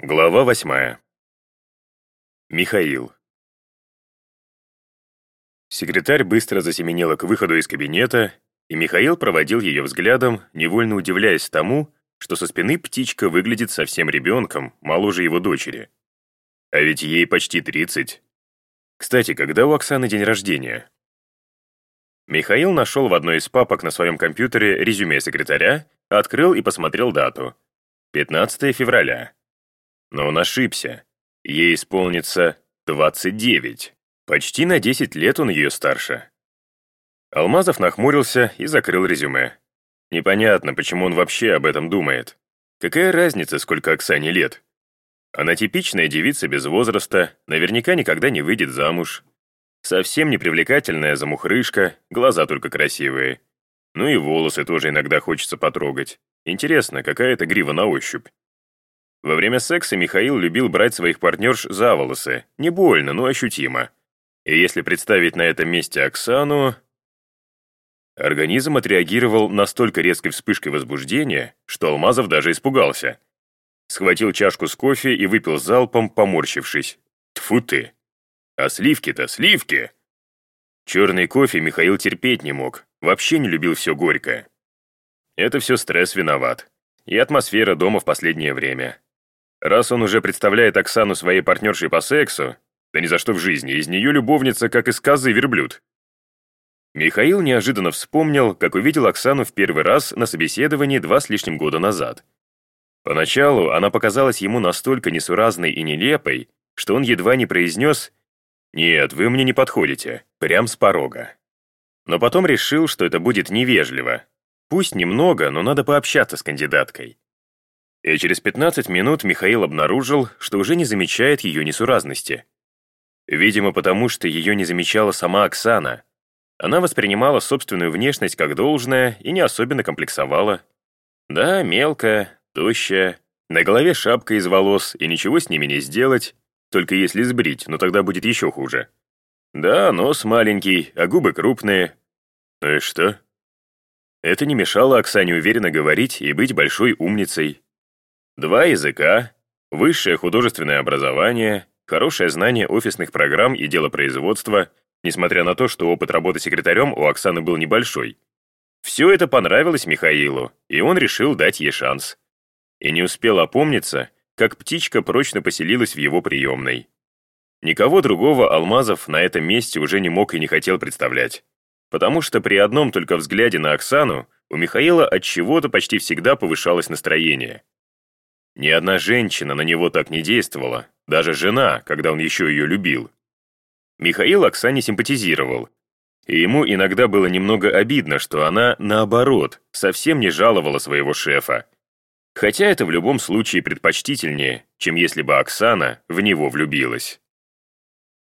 Глава восьмая. Михаил. Секретарь быстро засеменила к выходу из кабинета, и Михаил проводил ее взглядом, невольно удивляясь тому, что со спины птичка выглядит совсем ребенком, моложе его дочери. А ведь ей почти 30. Кстати, когда у Оксаны день рождения? Михаил нашел в одной из папок на своем компьютере резюме секретаря, открыл и посмотрел дату. 15 февраля. Но он ошибся. Ей исполнится 29. Почти на 10 лет он ее старше. Алмазов нахмурился и закрыл резюме. Непонятно, почему он вообще об этом думает. Какая разница, сколько Оксане лет? Она типичная девица без возраста, наверняка никогда не выйдет замуж. Совсем не привлекательная замухрышка, глаза только красивые. Ну и волосы тоже иногда хочется потрогать. Интересно, какая это грива на ощупь. Во время секса Михаил любил брать своих партнерш за волосы. Не больно, но ощутимо. И если представить на этом месте Оксану... Организм отреагировал настолько резкой вспышкой возбуждения, что Алмазов даже испугался. Схватил чашку с кофе и выпил залпом, поморщившись. Тфу ты! А сливки-то, сливки! Черный кофе Михаил терпеть не мог, вообще не любил все горькое. Это все стресс виноват. И атмосфера дома в последнее время. Раз он уже представляет Оксану своей партнершей по сексу, да ни за что в жизни, из нее любовница, как из козы верблюд. Михаил неожиданно вспомнил, как увидел Оксану в первый раз на собеседовании два с лишним года назад. Поначалу она показалась ему настолько несуразной и нелепой, что он едва не произнес «Нет, вы мне не подходите», прям с порога. Но потом решил, что это будет невежливо. Пусть немного, но надо пообщаться с кандидаткой. И через 15 минут Михаил обнаружил, что уже не замечает ее несуразности. Видимо, потому что ее не замечала сама Оксана. Она воспринимала собственную внешность как должное и не особенно комплексовала. Да, мелкая, тощая, на голове шапка из волос, и ничего с ними не сделать, только если сбрить, но тогда будет еще хуже. Да, нос маленький, а губы крупные. Ну и что? Это не мешало Оксане уверенно говорить и быть большой умницей. Два языка, высшее художественное образование, хорошее знание офисных программ и делопроизводства, несмотря на то, что опыт работы секретарем у Оксаны был небольшой. Все это понравилось Михаилу, и он решил дать ей шанс. И не успел опомниться, как птичка прочно поселилась в его приемной. Никого другого Алмазов на этом месте уже не мог и не хотел представлять. Потому что при одном только взгляде на Оксану у Михаила от чего-то почти всегда повышалось настроение. Ни одна женщина на него так не действовала, даже жена, когда он еще ее любил. Михаил Оксане симпатизировал, и ему иногда было немного обидно, что она, наоборот, совсем не жаловала своего шефа. Хотя это в любом случае предпочтительнее, чем если бы Оксана в него влюбилась.